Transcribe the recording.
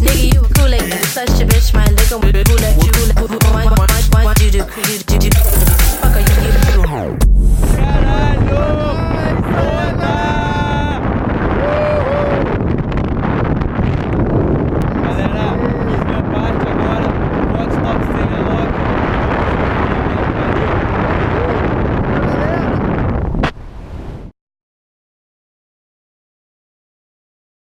Nigga, you a Kool-Aid, such a bitch, my nigga.